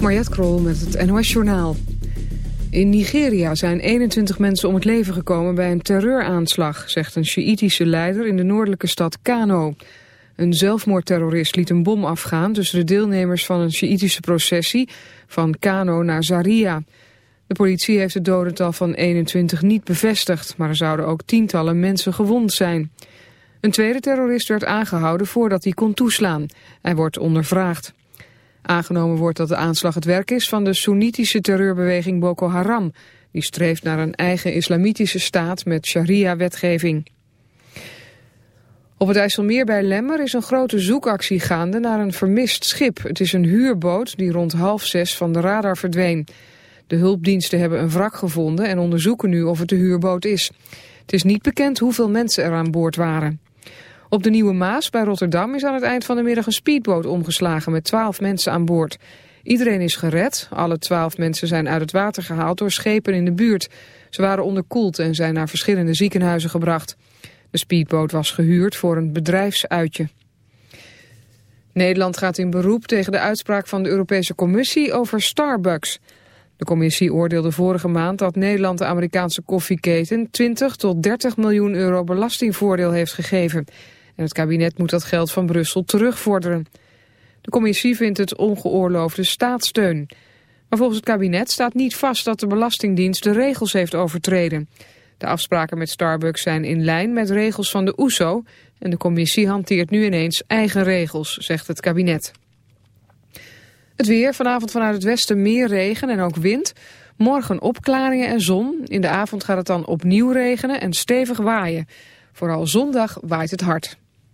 Mariette Krol met het NOS Journaal. In Nigeria zijn 21 mensen om het leven gekomen bij een terreuraanslag, zegt een Sjiïtische leider in de noordelijke stad Kano. Een zelfmoordterrorist liet een bom afgaan tussen de deelnemers van een Sjiïtische processie van Kano naar Zaria. De politie heeft het dodental van 21 niet bevestigd, maar er zouden ook tientallen mensen gewond zijn. Een tweede terrorist werd aangehouden voordat hij kon toeslaan. Hij wordt ondervraagd. Aangenomen wordt dat de aanslag het werk is van de Soenitische terreurbeweging Boko Haram. Die streeft naar een eigen islamitische staat met sharia-wetgeving. Op het IJsselmeer bij Lemmer is een grote zoekactie gaande naar een vermist schip. Het is een huurboot die rond half zes van de radar verdween. De hulpdiensten hebben een wrak gevonden en onderzoeken nu of het de huurboot is. Het is niet bekend hoeveel mensen er aan boord waren. Op de Nieuwe Maas bij Rotterdam is aan het eind van de middag een speedboot omgeslagen met twaalf mensen aan boord. Iedereen is gered. Alle twaalf mensen zijn uit het water gehaald door schepen in de buurt. Ze waren onderkoeld en zijn naar verschillende ziekenhuizen gebracht. De speedboot was gehuurd voor een bedrijfsuitje. Nederland gaat in beroep tegen de uitspraak van de Europese Commissie over Starbucks. De commissie oordeelde vorige maand dat Nederland de Amerikaanse koffieketen 20 tot 30 miljoen euro belastingvoordeel heeft gegeven. En het kabinet moet dat geld van Brussel terugvorderen. De commissie vindt het ongeoorloofde staatssteun. Maar volgens het kabinet staat niet vast dat de Belastingdienst de regels heeft overtreden. De afspraken met Starbucks zijn in lijn met regels van de OESO... en de commissie hanteert nu ineens eigen regels, zegt het kabinet. Het weer, vanavond vanuit het westen meer regen en ook wind. Morgen opklaringen en zon. In de avond gaat het dan opnieuw regenen en stevig waaien. Vooral zondag waait het hard.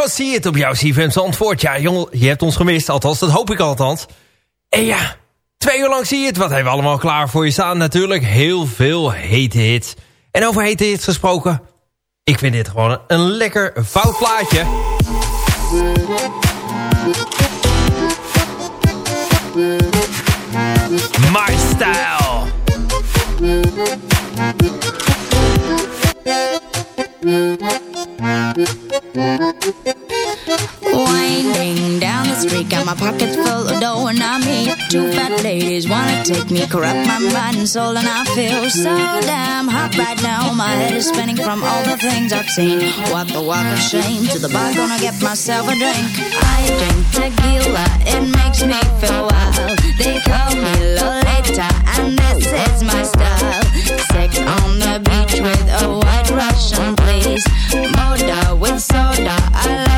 Van See It op jouw CFM antwoord. Ja, jongen, je hebt ons gemist. Althans, dat hoop ik althans. En ja, twee uur lang See It. Wat hebben we allemaal klaar voor je staan? Natuurlijk heel veel hete hits. En over hete hits gesproken. Ik vind dit gewoon een lekker fout plaatje. My Style. Winding down the street, got my pockets full of dough, and I meet two fat ladies wanna take me, corrupt my mind and soul, and I feel so damn hot right now. My head is spinning from all the things I've seen. What the walk of shame to the bar, gonna get myself a drink. I drink tequila, it makes me feel wild. They call me Lolita, and this is my style. Sex on the beach with a white Russian, soda, I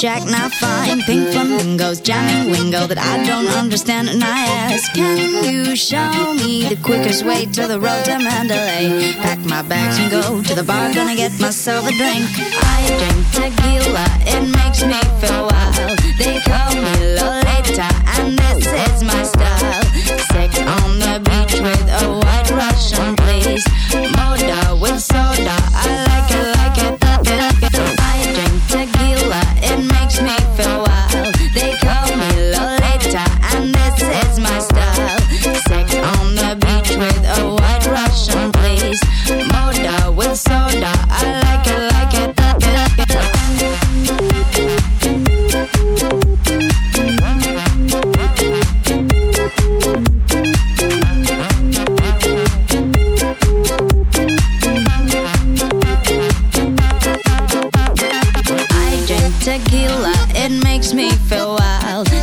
Jack, now fine. Pink flamingos, jamming wingo that I don't understand. And I ask, can you show me the quickest way to the road to Mandalay? Pack my bags and go to the bar, gonna get myself a drink. I drink tequila, it makes me feel wild. They call me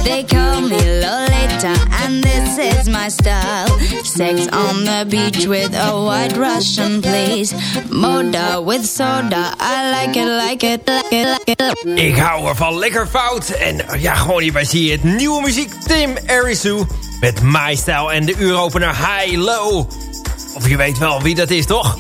They call me Lolita, and this is my style. Sex on the beach with a white Russian, please. Moda with soda, I like it, like it, like it. Ik hou ervan lekker fout. En ja, gewoon hierbij zie je het nieuwe muziek. Tim Arisu met My Style en de uuropener High Low. Of je weet wel wie dat is, toch?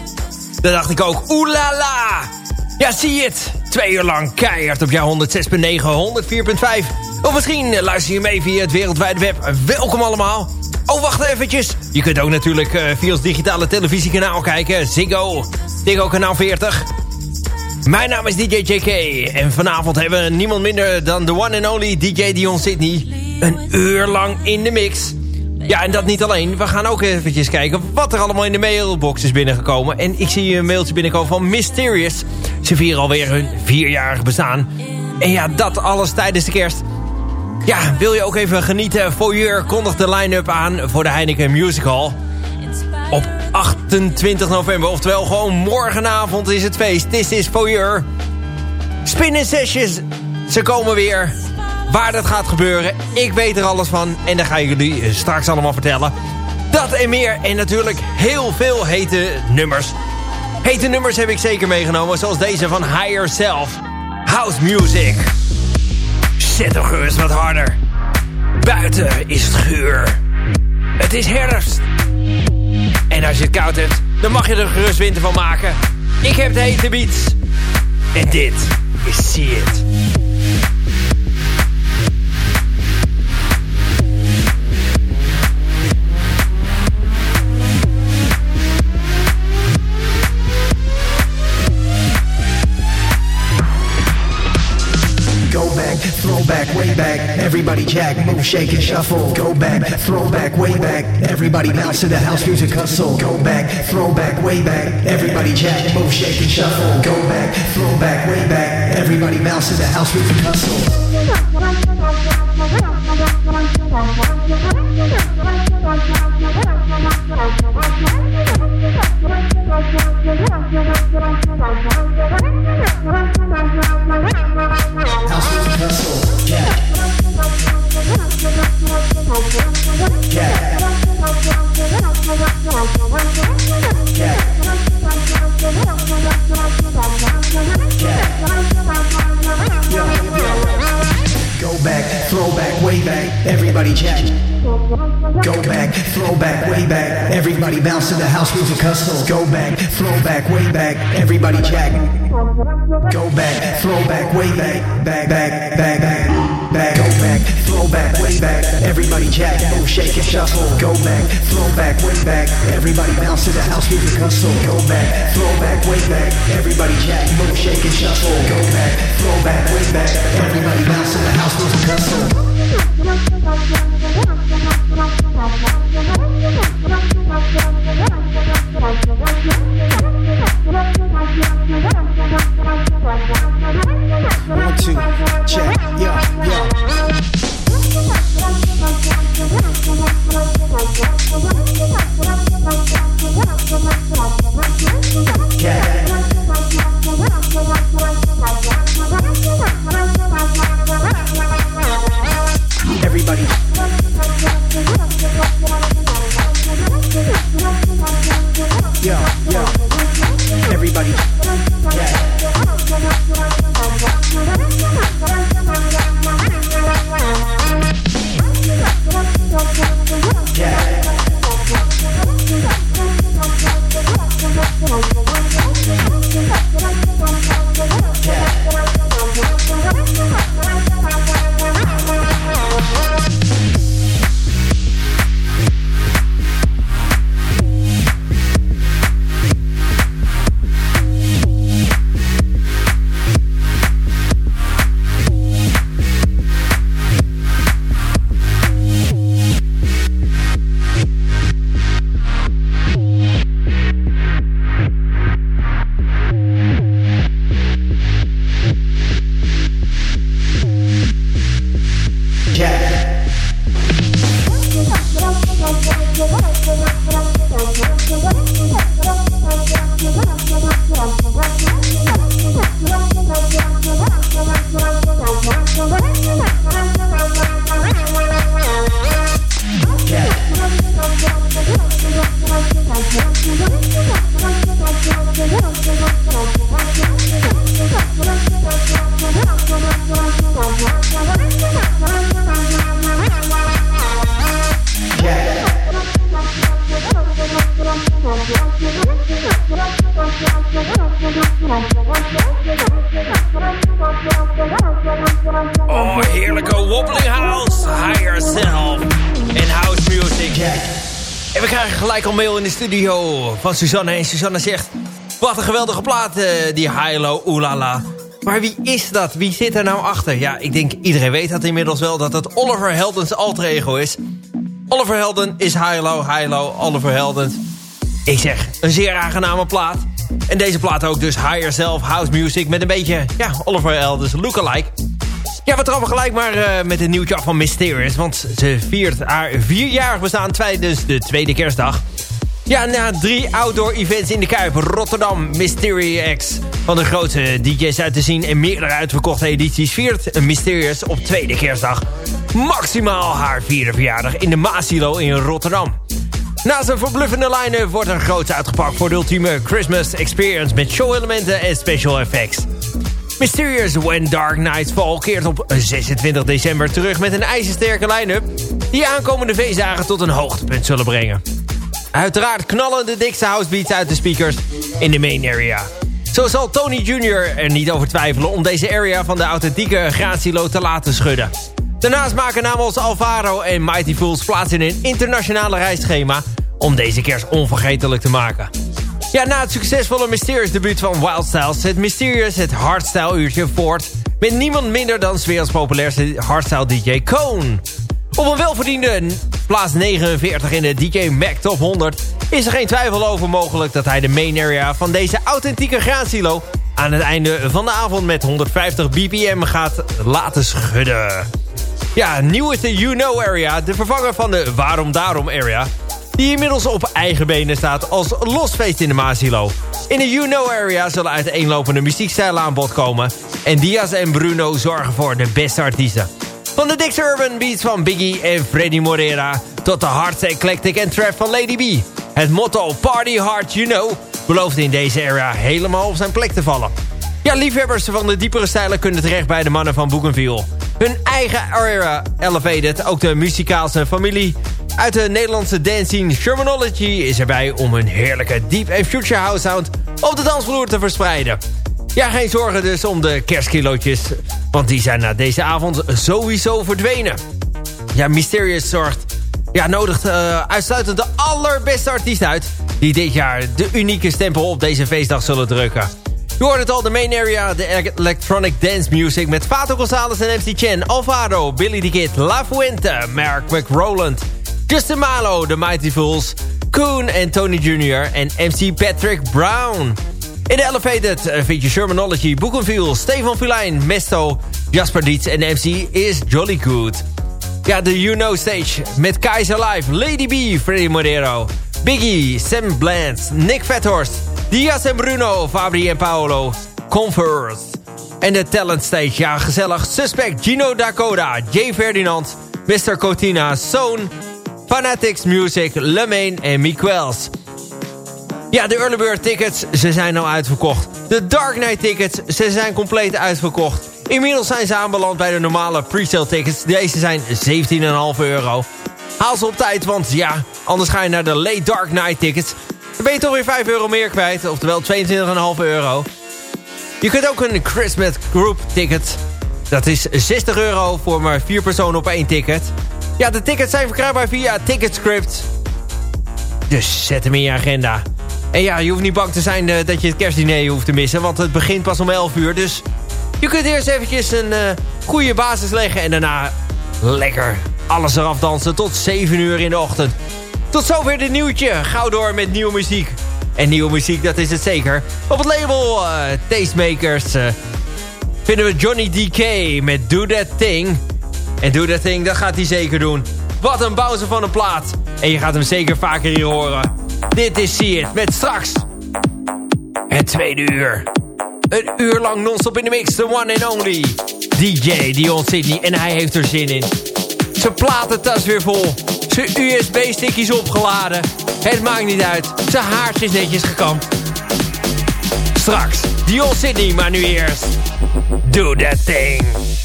Dat dacht ik ook. Oelala! Ja, zie je het. Twee uur lang keihard op jouw 106.9, 104.5. Of misschien luister je mee via het wereldwijde web. Welkom allemaal. Oh, wacht eventjes. Je kunt ook natuurlijk eh, via ons digitale televisiekanaal kijken. Ziggo. Ziggo kanaal 40. Mijn naam is DJ JK en vanavond hebben we niemand minder dan de one and only DJ Dion Sydney. Een uur lang in de mix. Ja, en dat niet alleen. We gaan ook eventjes kijken wat er allemaal in de mailbox is binnengekomen. En ik zie een mailtje binnenkomen van Mysterious. Ze vieren alweer hun vierjarig bestaan. En ja, dat alles tijdens de kerst. Ja, wil je ook even genieten? Voyeur kondigt de line-up aan voor de Heineken Musical. Op 28 november, oftewel gewoon morgenavond is het feest. This is Voyeur. Spin Sessions, ze komen weer. Waar dat gaat gebeuren, ik weet er alles van. En dat ga ik jullie straks allemaal vertellen. Dat en meer. En natuurlijk heel veel hete nummers. Hete nummers heb ik zeker meegenomen. Zoals deze van Higher Self. House Music. Zet hem gerust wat harder. Buiten is het geur. Het is herfst. En als je het koud hebt, dan mag je er gerust winter van maken. Ik heb de hete beats. En dit is See It. Way back, everybody jack, move, shake and shuffle. Go back, throw back, way back, everybody bounce to the house music hustle. Go back, throw back, way back, everybody jack, move, shake and shuffle. Go back, throw back, way back, everybody bounce to the house music hustle. House music hustle. Go back, throw back, way back, everybody jack. Go back, throw back, way back, everybody bounce to the house music hustle. Go back, throw back, way back, everybody jack. Go back, throw back, way back, back, back, back, back, back. Go back, throw back, way back, everybody jack. Move, shake and shuffle. Go back, throw back, way back, everybody bounce to the house music hustle. Go back, throw back, way back, everybody jack. Move, shake and shuffle. Go back, throw back, way back, everybody bounce to the house music hustle. Everybody. Van Suzanne. En Suzanne zegt... Wat een geweldige plaat, eh, die Hilo Oelala. Maar wie is dat? Wie zit er nou achter? Ja, ik denk iedereen weet dat inmiddels wel... dat het Oliver Heldens alter ego is. Oliver Helden is Hilo, Hilo, Oliver Heldens. Ik zeg, een zeer aangename plaat. En deze plaat ook dus Higher Self House Music... met een beetje, ja, Oliver Heldens lookalike. Ja, we trappen gelijk maar eh, met een nieuwtje af van Mysterious. Want ze viert haar vierjarig bestaan tijdens de tweede kerstdag. Ja, na drie outdoor events in de Kuip, Rotterdam, Mystery X... van de grootste DJ's uit te zien en meerdere uitverkochte edities... viert Mysterious op tweede kerstdag maximaal haar vierde verjaardag in de Maasilo in Rotterdam. Naast een verbluffende line wordt er groots uitgepakt voor de ultieme Christmas experience... met show-elementen en special effects. Mysterious When Dark Nights Fall keert op 26 december terug met een ijzersterke line-up... die aankomende feestdagen tot een hoogtepunt zullen brengen. Uiteraard knallen de dikste housebeats uit de speakers in de main area. Zo zal Tony Jr. er niet over twijfelen om deze area van de authentieke Gracilo te laten schudden. Daarnaast maken namens Alvaro en Mighty Fools plaats in een internationale reisschema... om deze kerst onvergetelijk te maken. Ja, na het succesvolle Mysterious debuut van Wild Styles... zet Mysterious het hardstyle uurtje voort Met niemand minder dan werelds populairste hardstyle DJ Cone. Op een welverdiende plaats 49 in de DJ Mac Top 100... is er geen twijfel over mogelijk dat hij de main area van deze authentieke graansilo... aan het einde van de avond met 150 bpm gaat laten schudden. Ja, nieuw is de You Know Area, de vervanger van de Waarom Daarom Area... die inmiddels op eigen benen staat als losfeest in de Maasilo. In de You Know Area zullen uiteenlopende muziekstijlen aan bod komen... en Diaz en Bruno zorgen voor de beste artiesten. Van de Dix Urban Beats van Biggie en Freddy Morera... tot de hardste eclectic en trap van Lady B. Het motto Party Hard You Know... belooft in deze area helemaal op zijn plek te vallen. Ja, liefhebbers van de diepere stijlen kunnen terecht bij de mannen van Bougainville. Hun eigen area elevated, ook de muzikaalse familie... uit de Nederlandse dancing Shermanology is erbij... om hun heerlijke deep en future house sound op de dansvloer te verspreiden. Ja, geen zorgen dus om de kerstkilootjes... want die zijn na deze avond sowieso verdwenen. Ja, Mysterious zorgt... Ja, nodigt uh, uitsluitend de allerbeste artiesten uit... die dit jaar de unieke stempel op deze feestdag zullen drukken. Je hoort het al, de main area, de electronic dance music... met Fato Gonzalez en MC Chen, Alvaro, Billy the Kid, La Fuente, Mark McRoland... Justin Malo, The Mighty Fools, Koen en Tony Jr. en MC Patrick Brown... In de Elevated uh, vind je Shermanology, Bougainville, Stefan Filijn, Mesto, Jasper Dietz en MC is Jolly Good. Ja, de You Know Stage met Kaiser Live, Lady B, Freddy Modero, Biggie, Sam Bland, Nick Vethorst, Diaz en Bruno, Fabri en Paolo, Converse. En de Talent Stage, ja gezellig, Suspect, Gino Dakota, J. Ferdinand, Mr. Cotina, Zone, Fanatics Music, Lemaine en Miquels. Ja, de early bird tickets, ze zijn nou uitverkocht. De Dark Knight tickets, ze zijn compleet uitverkocht. Inmiddels zijn ze aanbeland bij de normale pre-sale tickets. Deze zijn 17,5 euro. Haal ze op tijd, want ja, anders ga je naar de late Dark Knight tickets. Dan ben je toch weer 5 euro meer kwijt, oftewel 22,5 euro. Je kunt ook een Christmas Group ticket. Dat is 60 euro voor maar 4 personen op één ticket. Ja, de tickets zijn verkrijgbaar via Ticketscript. Dus zet hem in je agenda. En ja, je hoeft niet bang te zijn uh, dat je het kerstdiner hoeft te missen. Want het begint pas om 11 uur. Dus je kunt eerst eventjes een uh, goede basis leggen. En daarna lekker alles eraf dansen tot 7 uur in de ochtend. Tot zover dit nieuwtje. Gauw door met nieuwe muziek. En nieuwe muziek, dat is het zeker. Op het label uh, Tastemakers vinden we Johnny DK met Do That Thing. En Do That Thing, dat gaat hij zeker doen. Wat een bouwse van een plaat. En je gaat hem zeker vaker hier horen. Dit is See It met straks het tweede uur. Een uur lang non-stop in de mix, the one and only DJ Dion Sydney. En hij heeft er zin in. Zijn platentas weer vol. Zijn USB-stickjes opgeladen. Het maakt niet uit. Zijn haartje is netjes gekamd. Straks Dion Sydney, maar nu eerst. Do that thing.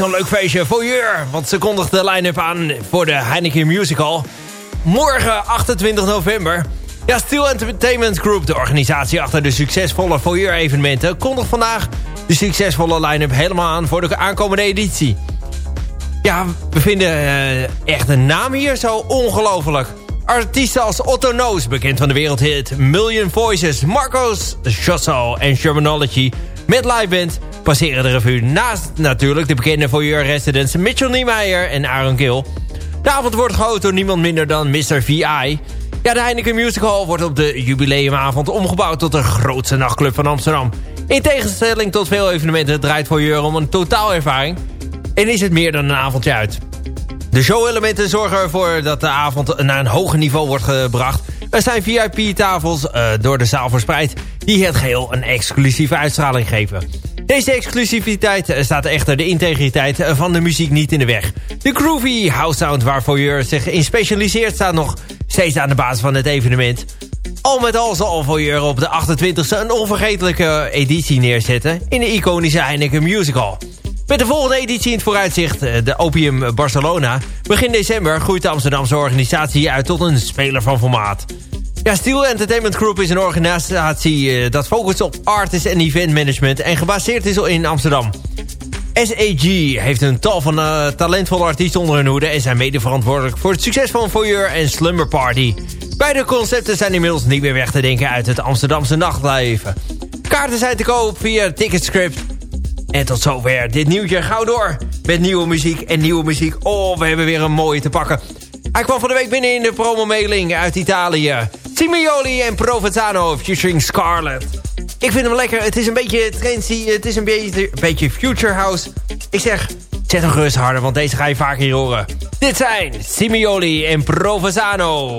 Zo'n leuk feestje voor Jur. Want ze kondigt de line-up aan voor de Heineken Musical. Morgen 28 november. Ja, Steel Entertainment Group, de organisatie achter de succesvolle Voyeur evenementen... kondigt vandaag de succesvolle line-up helemaal aan voor de aankomende editie. Ja, we vinden uh, echt een naam hier zo ongelooflijk. Artiesten als Otto Noos, bekend van de wereldhit Million Voices... Marcos Chosso en Shermanology met live band passeren de revue. Naast natuurlijk de bekende voyeur residents Mitchell Niemeyer en Aaron Gill. De avond wordt gehouden door niemand minder dan Mr. VI... Ja, de Heineken Music Hall wordt op de jubileumavond omgebouwd tot de grootste nachtclub van Amsterdam. In tegenstelling tot veel evenementen draait Voyeur om een totaalervaring. En is het meer dan een avondje uit. De showelementen zorgen ervoor dat de avond naar een hoger niveau wordt gebracht. Er zijn VIP-tafels uh, door de zaal verspreid... die het geheel een exclusieve uitstraling geven. Deze exclusiviteit staat echter de integriteit van de muziek niet in de weg. De groovy house sound waarvoor je zich in specialiseert... staat nog steeds aan de basis van het evenement. Al met al zal Voyeur op de 28e een onvergetelijke editie neerzetten... in de iconische Heineken Musical. Met de volgende editie in het vooruitzicht, eh, de Opium Barcelona. Begin december groeit de Amsterdamse organisatie uit tot een speler van formaat. Ja, Steel Entertainment Group is een organisatie eh, dat focust op artist en event management... en gebaseerd is in Amsterdam. SAG heeft een tal van uh, talentvolle artiesten onder hun hoede... en zijn mede verantwoordelijk voor het succes van Voyeur en Slumber Party. Beide concepten zijn inmiddels niet meer weg te denken uit het Amsterdamse nachtleven. Kaarten zijn te koop via Ticketscript en tot zover dit nieuwtje. Gauw door met nieuwe muziek en nieuwe muziek. Oh, we hebben weer een mooie te pakken. Hij kwam van de week binnen in de promomailing uit Italië. Simioli en Provenzano featuring Scarlett. Ik vind hem lekker. Het is een beetje trendy. Het is een beetje, een beetje future house. Ik zeg, zet hem gerust harder, want deze ga je vaker hier horen. Dit zijn Simioli en Provenzano.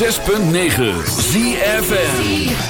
106.9 ZFN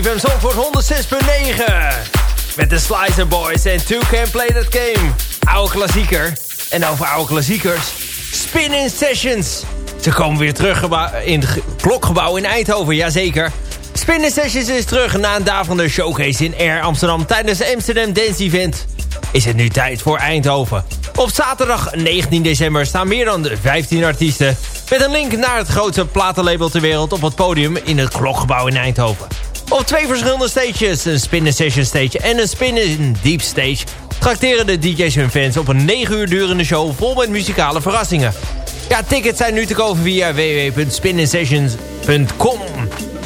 CFM Zandvoort 106.9. Met de Slicer Boys en Two Can Play That Game. Oude klassieker. En over oude klassiekers. Spin-in Sessions. Ze komen weer terug in het klokgebouw in Eindhoven, jazeker. Spin-in Sessions is terug na een daverende showcase in Air Amsterdam... tijdens de Amsterdam Dance Event. Is het nu tijd voor Eindhoven. Op zaterdag 19 december staan meer dan 15 artiesten... met een link naar het grootste platenlabel ter wereld op het podium in het klokgebouw in Eindhoven. Op twee verschillende stages, een spin session stage en een spin deep stage... trakteren de DJ's hun fans op een 9 uur durende show vol met muzikale verrassingen. Ja, tickets zijn nu te kopen via www.spinningsessions.com.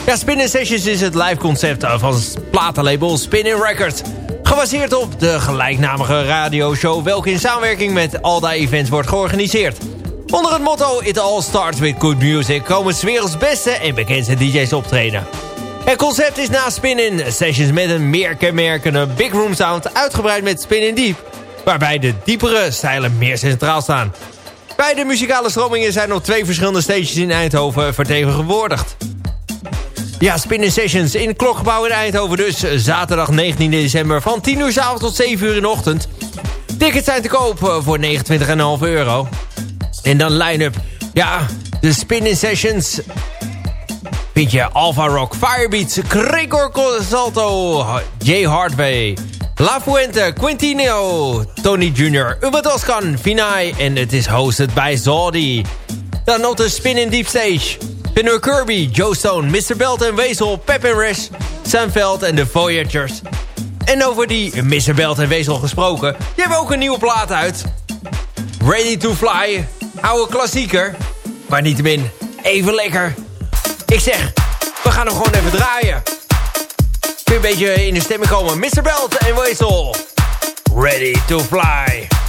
Ja, Spin Sessions is het live concept van het platenlabel Spinning Records. Gebaseerd op de gelijknamige radioshow welke in samenwerking met Alda Events wordt georganiseerd. Onder het motto It All Starts With Good Music komen 's werelds beste en bekendste DJ's optreden. Het concept is na Spin-In sessions met een meer kenmerkende Big Room sound uitgebreid met Spin-In Deep, waarbij de diepere stijlen meer centraal staan. Beide muzikale stromingen zijn op twee verschillende stages in Eindhoven vertegenwoordigd. Ja, Spin-In Sessions in het Klokgebouw in Eindhoven dus zaterdag 19 december van 10 uur s avonds tot 7 uur in de ochtend. Tickets zijn te koop voor 29,5 euro. En dan line-up. Ja, de Spin-In Sessions vind je Alpha Rock, Firebeats, Gregor Salto, Jay Hardway, La Fuente, Quintino, Tony Jr., Uwe Toscan, Vinay en het is hosted bij Zodi. Dan nog de Spin in Deep Stage. Vinden Kirby, Joe Stone, Mr. Belt en Wezel, Pep en Rash, Sam Veld en de Voyagers. En over die Mr. Belt en Wezel gesproken. Die hebben ook een nieuwe plaat uit. Ready to Fly. Oude klassieker. Maar niettemin even lekker. Ik zeg, we gaan hem gewoon even draaien. Kun je een beetje in de stemming komen. Mr. Belt en Wezel. Ready to Fly.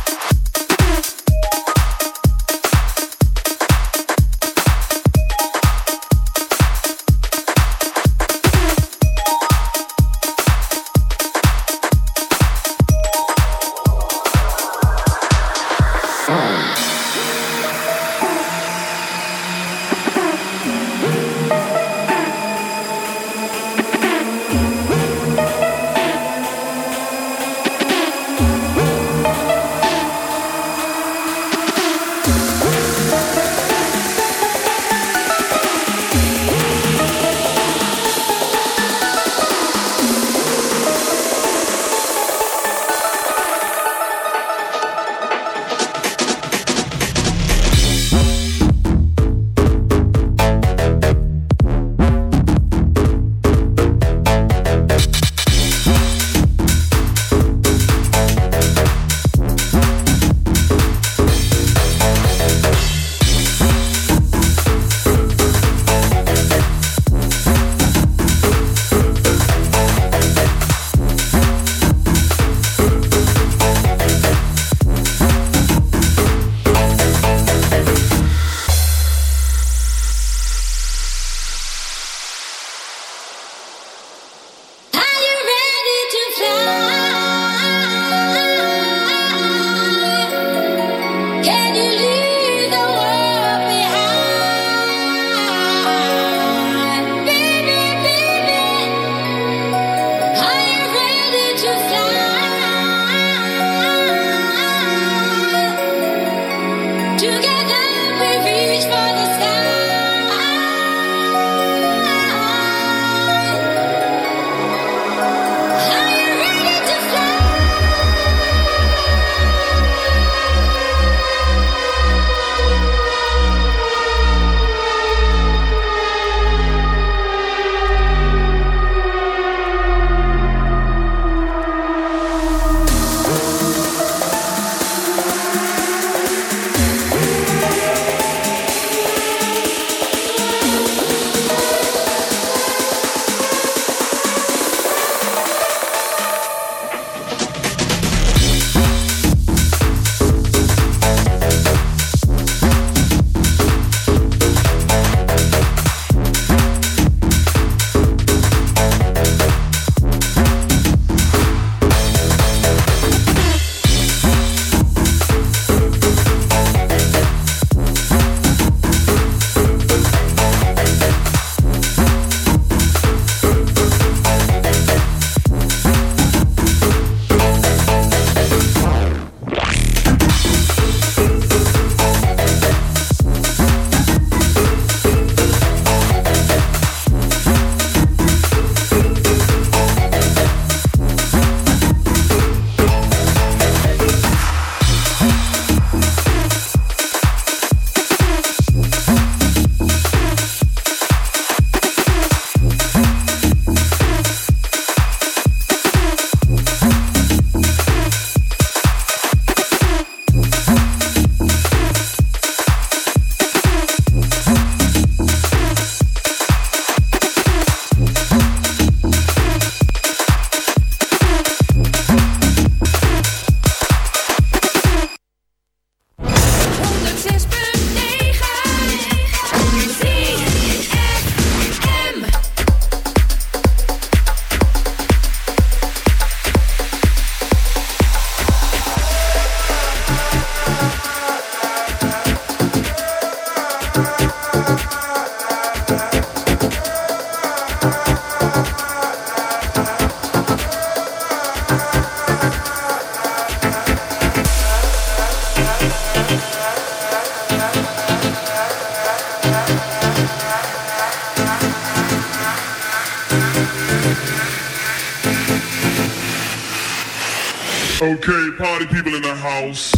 Party people in the house.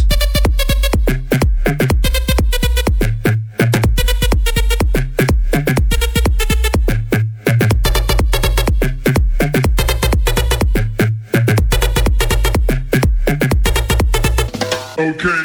Okay.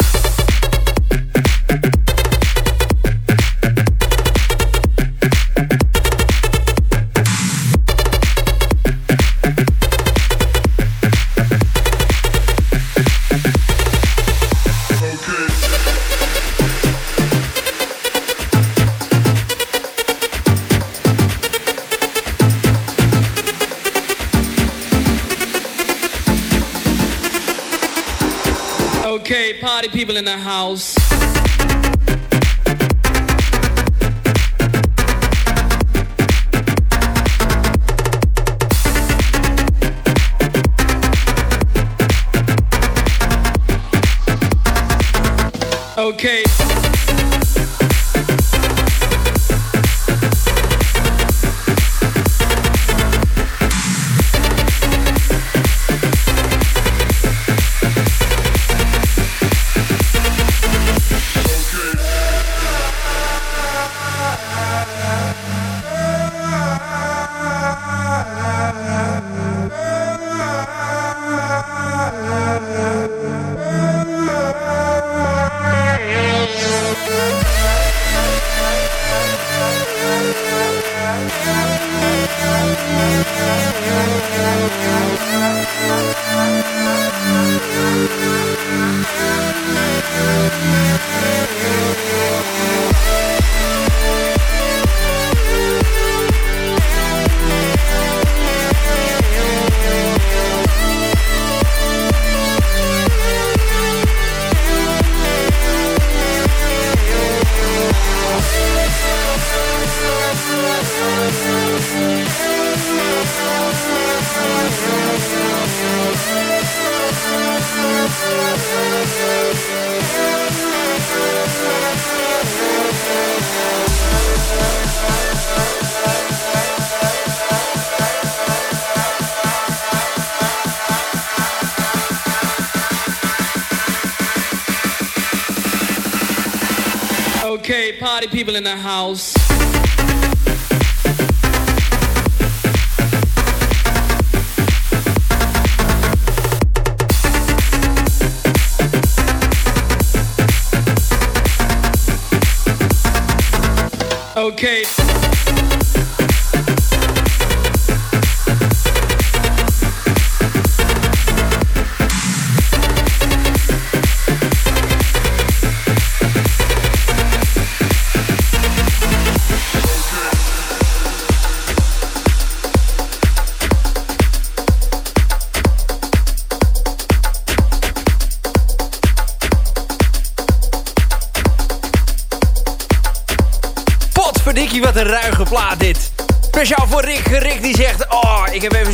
In the house.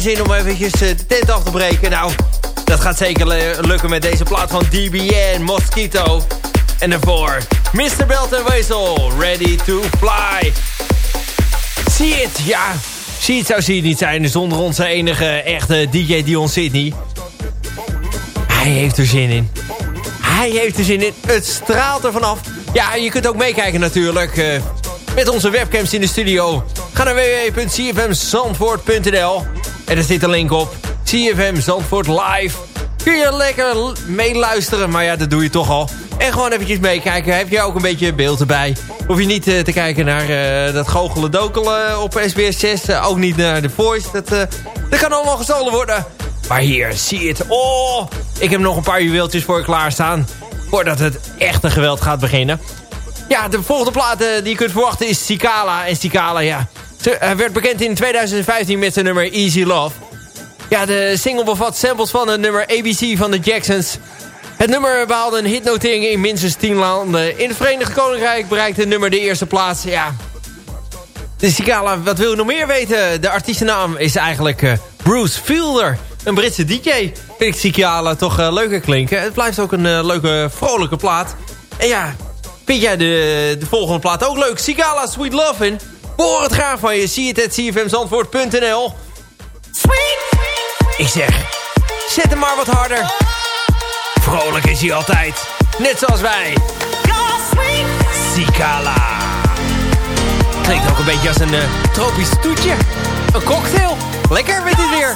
Om eventjes eh, de tent af te breken. Nou, dat gaat zeker lukken met deze plaat van DBN, Mosquito. En daarvoor Mr. Belt en Wezel, Ready to Fly. Zie het, ja. Zie het zou zie het niet zijn zonder onze enige echte DJ Dion Sydney. Hij heeft er zin in. Hij heeft er zin in. Het straalt er vanaf. Ja, je kunt ook meekijken natuurlijk. Uh, met onze webcams in de studio. Ga naar www.cfmzandvoort.nl en er zit een link op. CFM Zandvoort Live. Kun je lekker meeluisteren, maar ja, dat doe je toch al. En gewoon eventjes meekijken. Heb je ook een beetje beeld erbij. Hoef je niet uh, te kijken naar uh, dat goochelen dokelen op SBS 6. Uh, ook niet naar The Voice. Dat, dat kan allemaal gestolen worden. Maar hier, zie het. Oh, ik heb nog een paar juweeltjes voor je klaarstaan. Voordat het echte geweld gaat beginnen. Ja, de volgende plaat die je kunt verwachten is Sikala. En Sikala, ja, hij werd bekend in 2015 met zijn nummer Easy Love. Ja, de single bevat samples van het nummer ABC van de Jacksons. Het nummer behaalde een hitnotering in minstens 10 landen. In het Verenigd Koninkrijk bereikte het nummer de eerste plaats. Ja, de wat wil je nog meer weten? De artiestennaam is eigenlijk uh, Bruce Fielder. Een Britse DJ. Vind ik Sikala toch uh, leuker klinken. Het blijft ook een leuke, vrolijke plaat. En ja, Vind jij de, de volgende plaat ook leuk? Sigala Sweet Lovin'. Hoor het graag van je. Zie het at cfmzandvoort.nl Ik zeg, zet hem maar wat harder. Vrolijk is hij altijd. Net zoals wij. Sikala. Klinkt ook een beetje als een uh, tropisch toetje. Een cocktail. Lekker met dit weer.